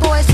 boys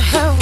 help